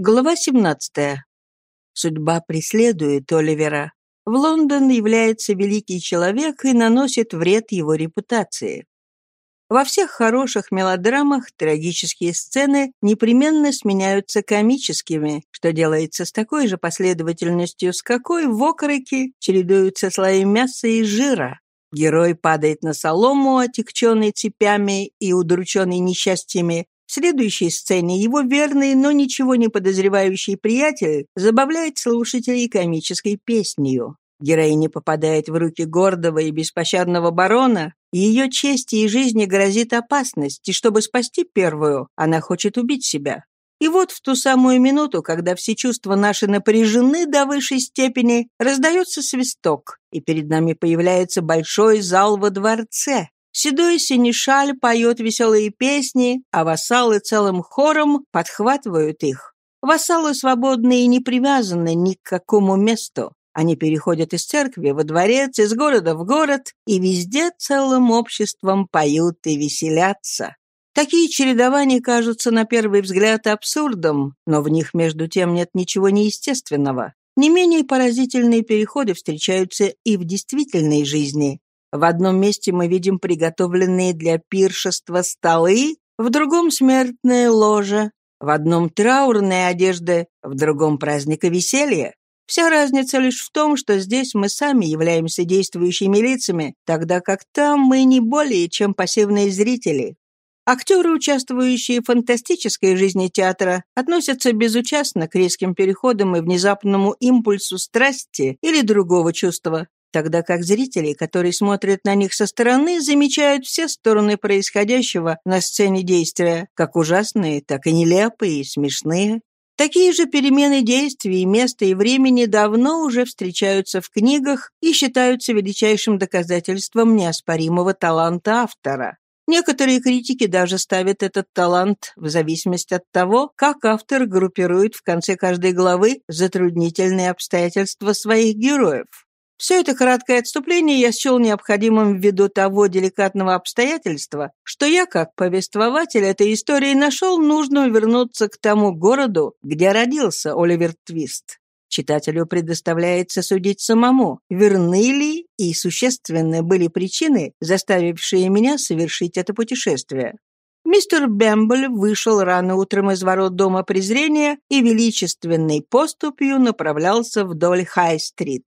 Глава 17. Судьба преследует Оливера. В Лондон является великий человек и наносит вред его репутации. Во всех хороших мелодрамах трагические сцены непременно сменяются комическими, что делается с такой же последовательностью, с какой в окороке чередуются слои мяса и жира. Герой падает на солому, отекченный цепями и удрученный несчастьями, в следующей сцене его верный, но ничего не подозревающий приятель забавляет слушателей комической песнью. Героиня попадает в руки гордого и беспощадного барона, ее чести и жизни грозит опасность, и чтобы спасти первую, она хочет убить себя. И вот в ту самую минуту, когда все чувства наши напряжены до высшей степени, раздается свисток, и перед нами появляется большой зал во дворце. Седой синешаль поет веселые песни, а вассалы целым хором подхватывают их. Вассалы свободны и не привязаны ни к какому месту. Они переходят из церкви во дворец, из города в город, и везде целым обществом поют и веселятся. Такие чередования кажутся на первый взгляд абсурдом, но в них между тем нет ничего неестественного. Не менее поразительные переходы встречаются и в действительной жизни. В одном месте мы видим приготовленные для пиршества столы, в другом — смертное ложе, в одном — траурные одежды, в другом — праздника веселья. Вся разница лишь в том, что здесь мы сами являемся действующими лицами, тогда как там мы не более чем пассивные зрители. Актеры, участвующие в фантастической жизни театра, относятся безучастно к резким переходам и внезапному импульсу страсти или другого чувства, тогда как зрители, которые смотрят на них со стороны, замечают все стороны происходящего на сцене действия, как ужасные, так и нелепые и смешные. Такие же перемены действий, места и времени давно уже встречаются в книгах и считаются величайшим доказательством неоспоримого таланта автора. Некоторые критики даже ставят этот талант в зависимости от того, как автор группирует в конце каждой главы затруднительные обстоятельства своих героев. Все это краткое отступление я счел необходимым ввиду того деликатного обстоятельства, что я, как повествователь этой истории, нашел нужным вернуться к тому городу, где родился Оливер Твист. Читателю предоставляется судить самому, верны ли и существенны были причины, заставившие меня совершить это путешествие. Мистер Бэмбль вышел рано утром из ворот дома презрения и величественной поступью направлялся вдоль Хай-стрит.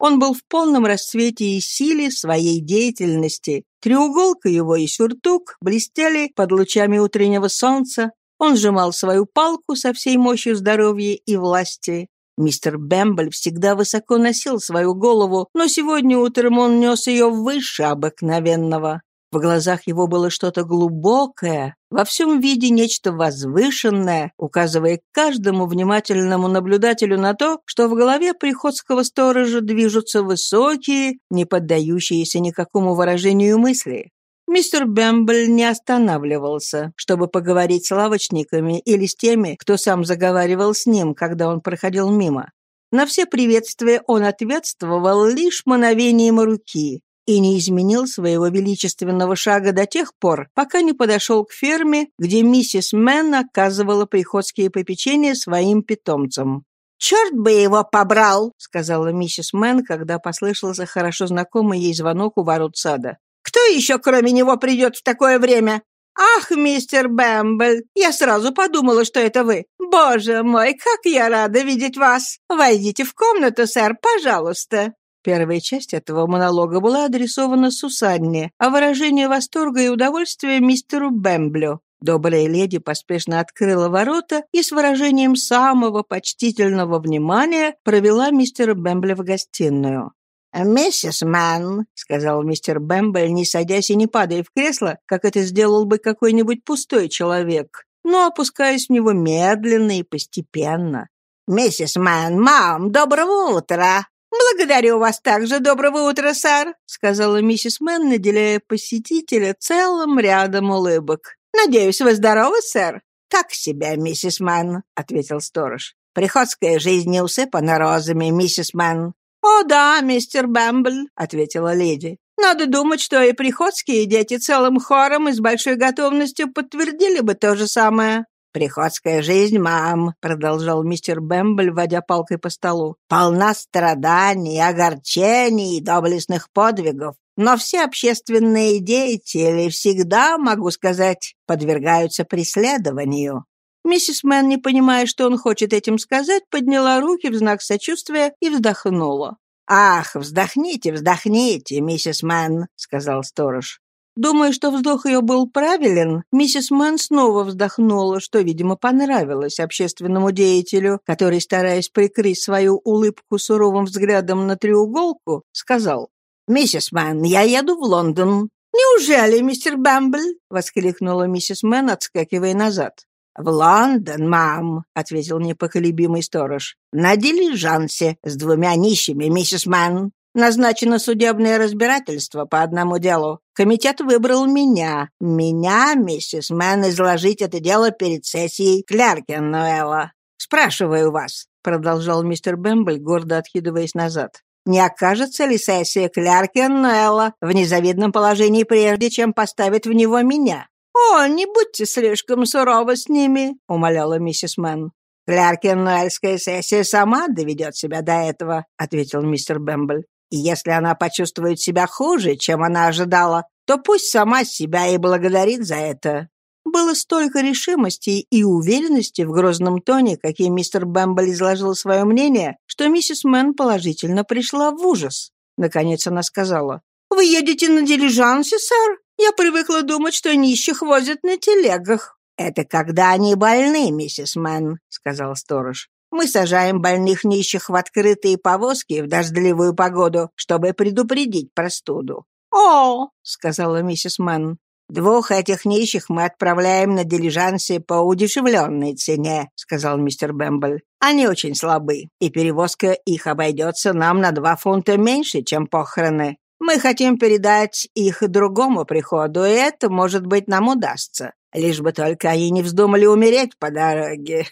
Он был в полном расцвете и силе своей деятельности. Треуголка его и сюртук блестели под лучами утреннего солнца. Он сжимал свою палку со всей мощью здоровья и власти. Мистер Бэмбль всегда высоко носил свою голову, но сегодня утром он нес ее выше обыкновенного. В глазах его было что-то глубокое, во всем виде нечто возвышенное, указывая каждому внимательному наблюдателю на то, что в голове приходского сторожа движутся высокие, не поддающиеся никакому выражению мысли. Мистер Бэмбл не останавливался, чтобы поговорить с лавочниками или с теми, кто сам заговаривал с ним, когда он проходил мимо. На все приветствия он ответствовал лишь мановением руки, и не изменил своего величественного шага до тех пор, пока не подошел к ферме, где миссис Мэнн оказывала приходские попечения своим питомцам. «Черт бы его побрал!» — сказала миссис Мэнн, когда послышался хорошо знакомый ей звонок у ворот сада. «Кто еще, кроме него, придет в такое время? «Ах, мистер Бэмбл, я сразу подумала, что это вы. Боже мой, как я рада видеть вас! Войдите в комнату, сэр, пожалуйста!» Первая часть этого монолога была адресована Сусанне, а выражение восторга и удовольствия мистеру Бэмблю. Добрая леди поспешно открыла ворота и с выражением самого почтительного внимания провела мистера Бэмбля в гостиную. «Миссис Мэн», — сказал мистер Бэмбл, не садясь и не падая в кресло, как это сделал бы какой-нибудь пустой человек, но опускаясь в него медленно и постепенно. «Миссис Мэн, мам, доброго утра!» «Благодарю вас также. Доброго утра, сэр», — сказала миссис Мэн, наделяя посетителя целым рядом улыбок. «Надеюсь, вы здоровы, сэр?» «Так себе, миссис Мэн», — ответил сторож. «Приходская жизнь не усыпана розами, миссис Мэн». «О да, мистер Бэмбл», — ответила леди. «Надо думать, что и приходские дети целым хором и с большой готовностью подтвердили бы то же самое». «Приходская жизнь, мам», — продолжал мистер Бэмбль, водя палкой по столу, «полна страданий, огорчений и доблестных подвигов. Но все общественные деятели всегда, могу сказать, подвергаются преследованию. Миссис Мэн, не понимая, что он хочет этим сказать, подняла руки в знак сочувствия и вздохнула. «Ах, вздохните, вздохните, миссис Мэн», — сказал сторож. Думая, что вздох ее был правилен, миссис Мэн снова вздохнула, что, видимо, понравилось общественному деятелю, который, стараясь прикрыть свою улыбку суровым взглядом на треуголку, сказал, «Миссис Мэн, я еду в Лондон». «Неужели, мистер Бэмбль?» — воскликнула миссис Мэн, отскакивая назад. «В Лондон, мам», — ответил непоколебимый сторож. «На дилижансе с двумя нищими, миссис Мэн. Назначено судебное разбирательство по одному делу. Комитет выбрал меня. Меня, миссис Мэн, изложить это дело перед сессией Кляркенуэлла. Спрашиваю вас», — продолжал мистер Бэмбль, гордо откидываясь назад. «Не окажется ли сессия Кляркенуэлла в незавидном положении прежде, чем поставить в него меня?» «О, не будьте слишком суровы с ними», — умоляла миссис Мэн. «Кляркенуэльская сессия сама доведет себя до этого», — ответил мистер Бэмбль. «И если она почувствует себя хуже, чем она ожидала, то пусть сама себя и благодарит за это». Было столько решимости и уверенности в грозном тоне, каким мистер Бэмбль изложил свое мнение, что миссис Мэн положительно пришла в ужас. Наконец она сказала, «Вы едете на дилижансе, сэр?» Я привыкла думать, что нищих возят на телегах». «Это когда они больны, миссис Мэн», — сказал сторож. «Мы сажаем больных нищих в открытые повозки в дождливую погоду, чтобы предупредить простуду». «О!» — сказала миссис Мэн. «Двух этих нищих мы отправляем на дилижансе по удешевленной цене», — сказал мистер Бэмбл. «Они очень слабы, и перевозка их обойдется нам на два фунта меньше, чем похороны. Мы хотим передать их другому приходу, и это, может быть, нам удастся. Лишь бы только они не вздумали умереть по дороге.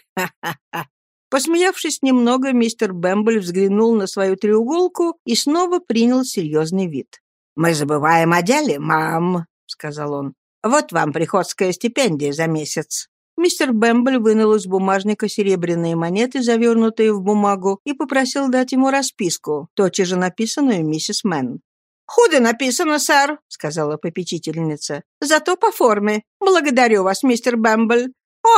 Посмеявшись немного, мистер Бэмбль взглянул на свою треуголку и снова принял серьезный вид. «Мы забываем о деле, мам», — сказал он. «Вот вам приходская стипендия за месяц». Мистер Бэмбль вынул из бумажника серебряные монеты, завернутые в бумагу, и попросил дать ему расписку, тотчас же написанную миссис Мэн. «Худо написано, сэр», — сказала попечительница. «Зато по форме. Благодарю вас, мистер Бэмбл.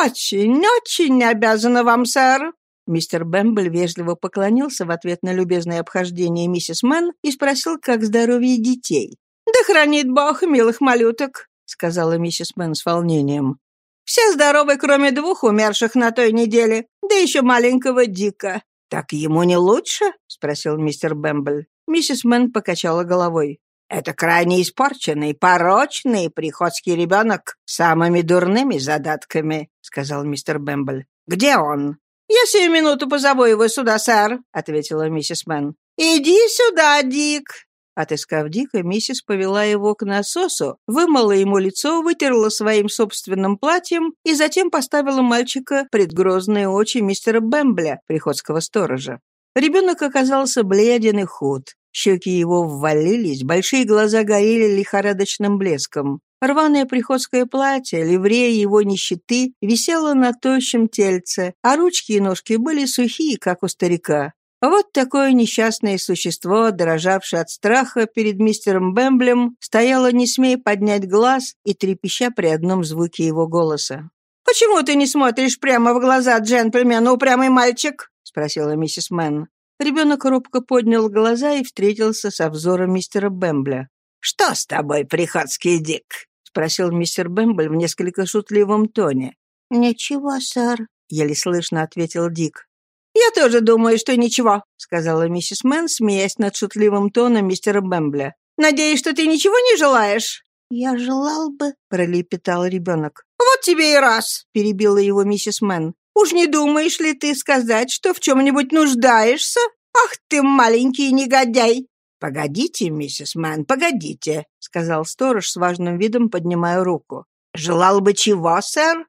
Очень, очень обязана вам, сэр». Мистер Бэмбл вежливо поклонился в ответ на любезное обхождение миссис Мэн и спросил, как здоровье детей. «Да хранит Бог милых малюток», — сказала миссис Мэн с волнением. «Все здоровы, кроме двух умерших на той неделе, да еще маленького Дика». «Так ему не лучше?» — спросил мистер Бэмбл. Миссис Мэн покачала головой. «Это крайне испорченный, порочный приходский ребенок с самыми дурными задатками», — сказал мистер Бэмбл. «Где он?» «Я сию минуту позову его сюда, сэр», — ответила миссис Мэн. «Иди сюда, Дик!» Отыскав Дика, миссис повела его к насосу, вымыла ему лицо, вытерла своим собственным платьем и затем поставила мальчика пред грозные очи мистера Бэмбля, приходского сторожа. Ребенок оказался бледен и худ. Щеки его ввалились, большие глаза горели лихорадочным блеском. Рваное приходское платье, ливрея его нищеты, висело на тощем тельце, а ручки и ножки были сухие, как у старика. Вот такое несчастное существо, дрожавшее от страха перед мистером Бэмблем, стояло не смей поднять глаз и трепеща при одном звуке его голоса. «Почему ты не смотришь прямо в глаза джентльмена, упрямый мальчик?» — спросила миссис Мэн. Ребенок робко поднял глаза и встретился со взором мистера Бэмбля. «Что с тобой, приходский Дик?» — спросил мистер Бэмбль в несколько шутливом тоне. «Ничего, сэр», — еле слышно ответил Дик. «Я тоже думаю, что ничего», — сказала миссис Мэн, смеясь над шутливым тоном мистера Бэмбля. «Надеюсь, что ты ничего не желаешь?» «Я желал бы», — пролепетал ребенок. «Вот тебе и раз», — перебила его миссис Мэн. Уж не думаешь ли ты сказать, что в чем-нибудь нуждаешься? Ах ты, маленький негодяй!» «Погодите, миссис Мэн, погодите», — сказал сторож с важным видом, поднимая руку. «Желал бы чего, сэр?»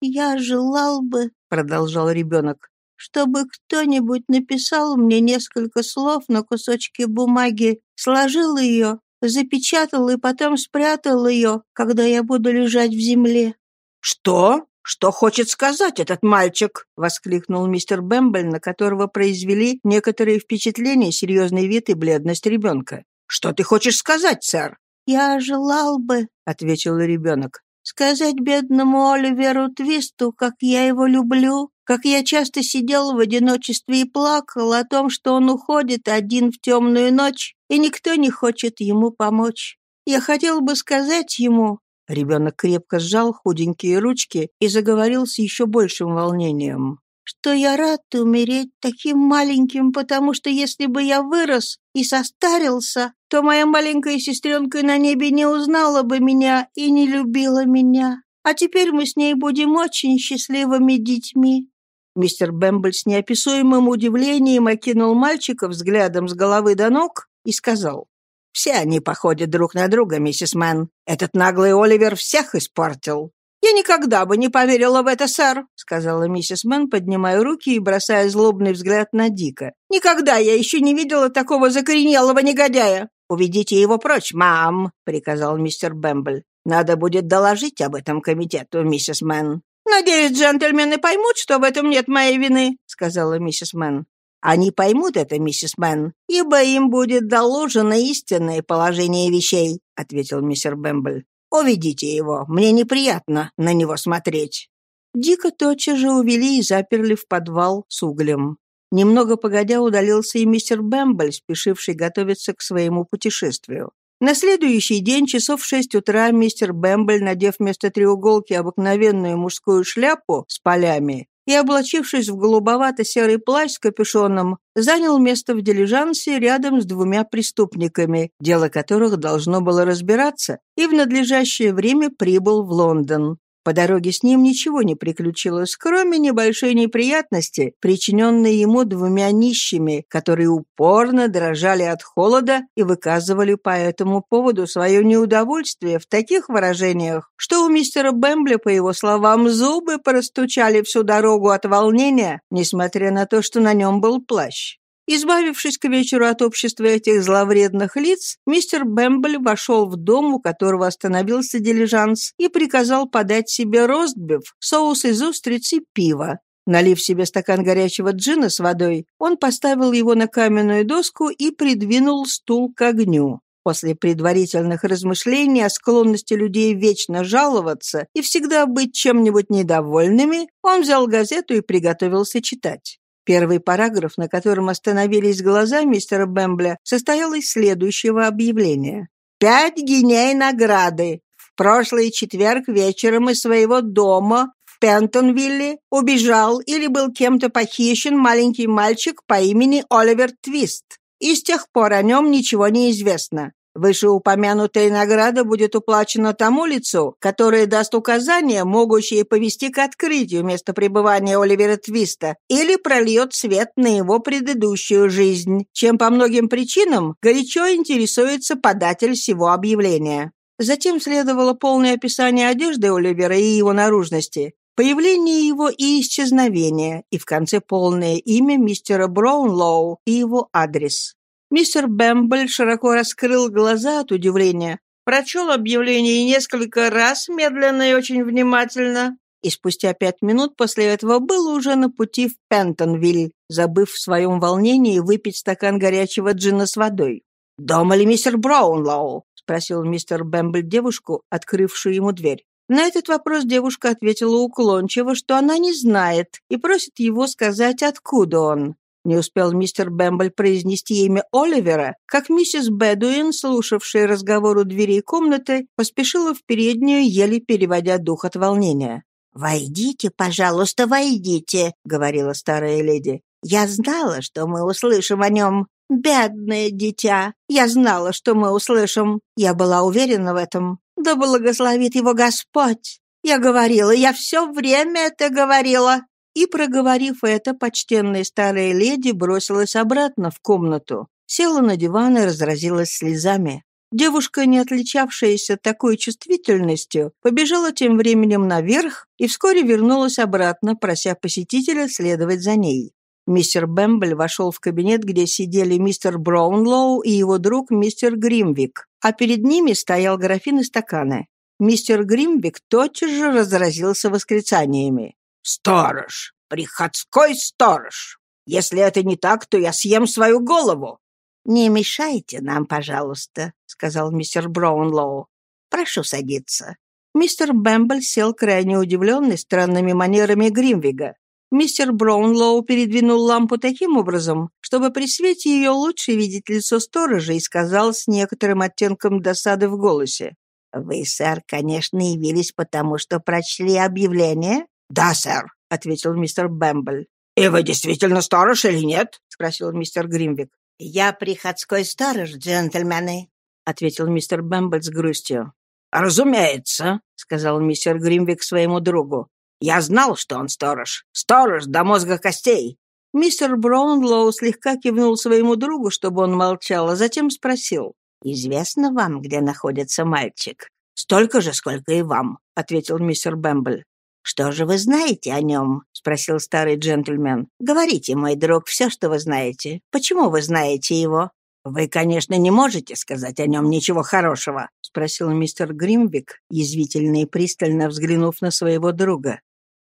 «Я желал бы», — продолжал ребенок, «чтобы кто-нибудь написал мне несколько слов на кусочке бумаги, сложил ее, запечатал и потом спрятал ее, когда я буду лежать в земле». «Что?» «Что хочет сказать этот мальчик?» — воскликнул мистер Бэмбель, на которого произвели некоторые впечатления серьезный вид и бледность ребенка. «Что ты хочешь сказать, сэр?» «Я желал бы», — ответил ребенок, «сказать бедному Оливеру Твисту, как я его люблю, как я часто сидел в одиночестве и плакал о том, что он уходит один в темную ночь, и никто не хочет ему помочь. Я хотел бы сказать ему...» Ребенок крепко сжал худенькие ручки и заговорил с еще большим волнением что я рад умереть таким маленьким, потому что если бы я вырос и состарился, то моя маленькая сестренка на небе не узнала бы меня и не любила меня. А теперь мы с ней будем очень счастливыми детьми». Мистер Бэмбль с неописуемым удивлением окинул мальчика взглядом с головы до ног и сказал, «Все они походят друг на друга, миссис Мэн. Этот наглый Оливер всех испортил. «Я никогда бы не поверила в это, сэр», — сказала миссис Мэн, поднимая руки и бросая злобный взгляд на Дика. «Никогда я еще не видела такого закоренелого негодяя». «Уведите его прочь, мам», — приказал мистер Бэмбль. «Надо будет доложить об этом комитету, миссис Мэн». «Надеюсь, джентльмены поймут, что в этом нет моей вины», — сказала миссис Мэн. «Они поймут это, миссис Мэн, ибо им будет доложено истинное положение вещей», — ответил мистер Бэмбль. Уведите его, мне неприятно на него смотреть». Дика тотчас же увели и заперли в подвал с углем. Немного погодя удалился и мистер Бэмбль, спешивший готовиться к своему путешествию. На следующий день, часов в шесть утра, мистер Бэмбль, надев вместо треуголки обыкновенную мужскую шляпу с полями, и, облачившись в голубовато-серый плащ с капюшоном, занял место в дилижансе рядом с двумя преступниками, дело которых должно было разбираться, и в надлежащее время прибыл в Лондон. По дороге с ним ничего не приключилось, кроме небольшой неприятности, причиненной ему двумя нищими, которые упорно дрожали от холода и выказывали по этому поводу свое неудовольствие в таких выражениях, что у мистера Бэмбля, по его словам, зубы простучали всю дорогу от волнения, несмотря на то, что на нем был плащ. Избавившись к вечеру от общества этих зловредных лиц, мистер Бэмбл вошел в дом, у которого остановился дилижанс, и приказал подать себе ростбиф, соус из устриц и пива. Налив себе стакан горячего джина с водой, он поставил его на каменную доску и придвинул стул к огню. После предварительных размышлений о склонности людей вечно жаловаться и всегда быть чем-нибудь недовольными, он взял газету и приготовился читать. Первый параграф, на котором остановились глаза мистера Бэмбля, состоял из следующего объявления. «Пять гиней награды. В прошлый четверг вечером из своего дома в Пентонвилле убежал или был кем-то похищен маленький мальчик по имени Оливер Твист. И с тех пор о нем ничего не известно. Вышеупомянутая награда будет уплачена тому лицу, которое даст указания, могущие повести к открытию места пребывания Оливера Твиста или прольет свет на его предыдущую жизнь, чем по многим причинам горячо интересуется податель всего объявления. Затем следовало полное описание одежды Оливера и его наружности, появление его и исчезновение, и в конце полное имя мистера Браунлоу и его адрес. Мистер Бэмбль широко раскрыл глаза от удивления, прочел объявление несколько раз, медленно и очень внимательно, и спустя пять минут после этого был уже на пути в Пентонвиль, забыв в своем волнении выпить стакан горячего джина с водой. «Дома ли мистер Браунлоу?» — спросил мистер Бэмбль девушку, открывшую ему дверь. На этот вопрос девушка ответила уклончиво, что она не знает, и просит его сказать, откуда он. Не успел мистер Бэмбль произнести имя Оливера, как миссис Бэдуин, слушавшая разговор у дверей комнаты, поспешила в переднюю, еле переводя дух от волнения. «Войдите, пожалуйста, войдите», — говорила старая леди. «Я знала, что мы услышим о нем. Бедное дитя! Я знала, что мы услышим. Я была уверена в этом. Да благословит его Господь! Я говорила, я все время это говорила. И, проговорив это, почтенная старая леди бросилась обратно в комнату, села на диван и разразилась слезами. Девушка, не отличавшаяся такой чувствительностью, побежала тем временем наверх и вскоре вернулась обратно, прося посетителя следовать за ней. Мистер Бэмбль вошел в кабинет, где сидели мистер Браунлоу и его друг мистер Гримвик, а перед ними стоял графин и стаканы. Мистер Гримвик тотчас же разразился восклицаниями. «Сторож! Приходской сторож! Если это не так, то я съем свою голову!» «Не мешайте нам, пожалуйста», — сказал мистер Браунлоу. «Прошу садиться». Мистер Бэмбл сел крайне удивленный странными манерами Гримвига. Мистер Браунлоу передвинул лампу таким образом, чтобы при свете ее лучше видеть лицо сторожа и сказал с некоторым оттенком досады в голосе. «Вы, сэр, конечно, явились потому, что прочли объявление?» «Да, сэр», — ответил мистер Бэмбл. «И вы действительно сторож или нет?» — спросил мистер Гримвик. «Я приходской сторож, джентльмены», — ответил мистер Бэмбл с грустью. «Разумеется», — сказал мистер Гримвик своему другу. «Я знал, что он сторож. Сторож до мозга костей». Мистер Браунлоу слегка кивнул своему другу, чтобы он молчал, а затем спросил. «Известно вам, где находится мальчик?» «Столько же, сколько и вам», — ответил мистер Бэмбл. «Что же вы знаете о нем?» — спросил старый джентльмен. «Говорите, мой друг, все, что вы знаете. Почему вы знаете его?» «Вы, конечно, не можете сказать о нем ничего хорошего», — спросил мистер Гримвик, язвительно и пристально взглянув на своего друга.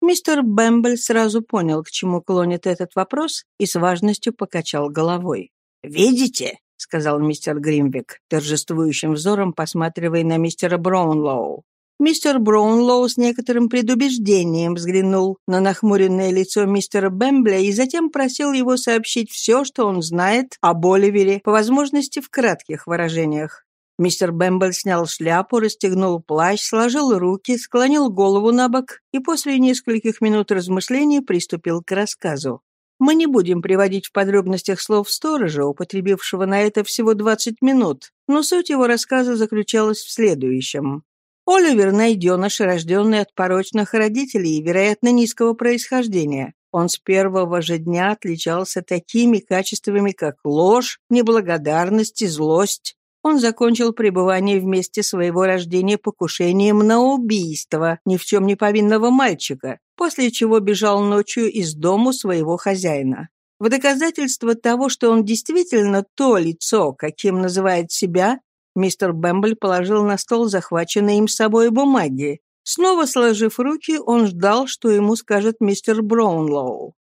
Мистер Бэмбл сразу понял, к чему клонит этот вопрос, и с важностью покачал головой. «Видите?» — сказал мистер Гримвик, торжествующим взором посматривая на мистера Браунлоу. Мистер Браунлоу с некоторым предубеждением взглянул на нахмуренное лицо мистера Бэмбля и затем просил его сообщить все, что он знает о Боливере, по возможности в кратких выражениях. Мистер Бэмбл снял шляпу, расстегнул плащ, сложил руки, склонил голову на бок и после нескольких минут размышлений приступил к рассказу. Мы не будем приводить в подробностях слов сторожа, употребившего на это всего 20 минут, но суть его рассказа заключалась в следующем. Оливер – найденыш, рожденный от порочных родителей и, вероятно, низкого происхождения. Он с первого же дня отличался такими качествами, как ложь, неблагодарность и злость. Он закончил пребывание в месте своего рождения покушением на убийство ни в чем не повинного мальчика, после чего бежал ночью из дому своего хозяина. В доказательство того, что он действительно то лицо, каким называет себя, Мистер Бэмбль положил на стол захваченные им с собой бумаги. Снова сложив руки, он ждал, что ему скажет мистер Браунлоу.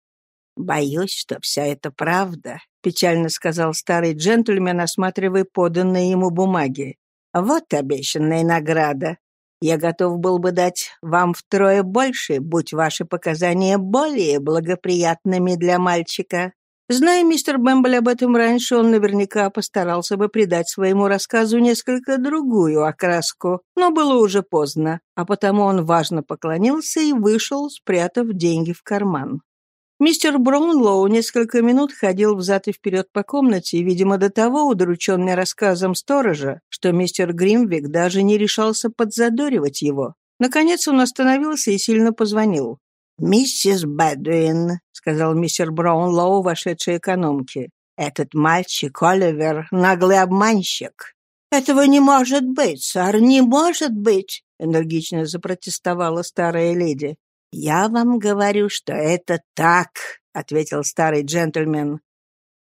«Боюсь, что все это правда», — печально сказал старый джентльмен, осматривая поданные ему бумаги. «Вот обещанная награда. Я готов был бы дать вам втрое больше, будь ваши показания более благоприятными для мальчика. Зная мистер Бэмбл об этом раньше, он наверняка постарался бы придать своему рассказу несколько другую окраску, но было уже поздно, а потому он важно поклонился и вышел, спрятав деньги в карман. Мистер Браунлоу несколько минут ходил взад и вперед по комнате, видимо, до того удрученный рассказом сторожа, что мистер Гримвик даже не решался подзадоривать его. Наконец он остановился и сильно позвонил. «Миссис Бэдуин», — сказал мистер Браунлоу, вошедший экономки, — «этот мальчик Оливер — наглый обманщик». «Этого не может быть, сэр, не может быть», — энергично запротестовала старая леди. «Я вам говорю, что это так», — ответил старый джентльмен.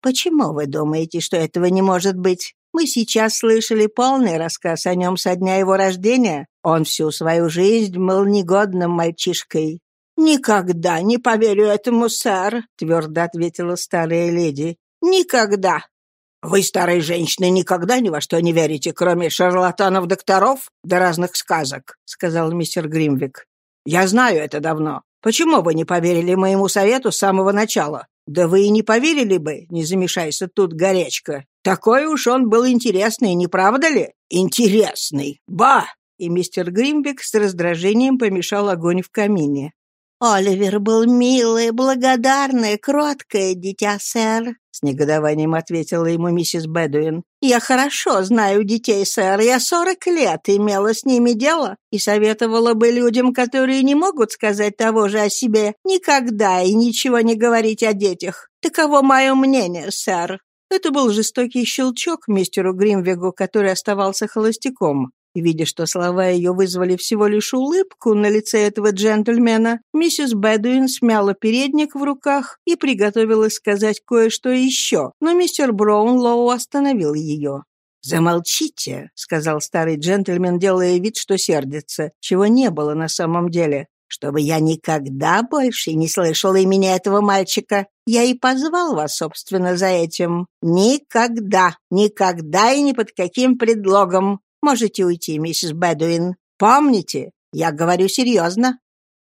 «Почему вы думаете, что этого не может быть? Мы сейчас слышали полный рассказ о нем со дня его рождения. Он всю свою жизнь был негодным мальчишкой. «Никогда не поверю этому, сэр», — твердо ответила старая леди. «Никогда». «Вы, старые женщины, никогда ни во что не верите, кроме шарлатанов-докторов да разных сказок», — сказал мистер Гримвик. «Я знаю это давно. Почему вы не поверили моему совету с самого начала? Да вы и не поверили бы, не замешайся тут горячка. Такой уж он был интересный, не правда ли? Интересный. Ба!» И мистер Гримбек с раздражением помешал огонь в камине. «Оливер был милое, благодарное, кроткое дитя, сэр», — с негодованием ответила ему миссис Бэдуин. «Я хорошо знаю детей, сэр. Я сорок лет имела с ними дело и советовала бы людям, которые не могут сказать того же о себе, никогда и ничего не говорить о детях. Таково мое мнение, сэр». Это был жестокий щелчок мистеру Гримвегу, который оставался холостяком. Видя, что слова ее вызвали всего лишь улыбку на лице этого джентльмена, миссис Бэдуин смяла передник в руках и приготовилась сказать кое-что еще, но мистер Браунлоу остановил ее. «Замолчите», — сказал старый джентльмен, делая вид, что сердится, чего не было на самом деле чтобы я никогда больше не слышал имени этого мальчика. Я и позвал вас, собственно, за этим. Никогда, никогда и ни под каким предлогом. Можете уйти, миссис Бэдуин. Помните, я говорю серьезно».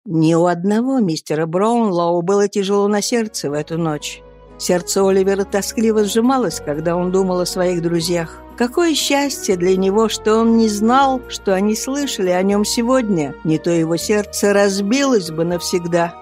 Ни у одного мистера Браунлоу было тяжело на сердце в эту ночь. Сердце Оливера тоскливо сжималось, когда он думал о своих друзьях. Какое счастье для него, что он не знал, что они слышали о нем сегодня. Не то его сердце разбилось бы навсегда.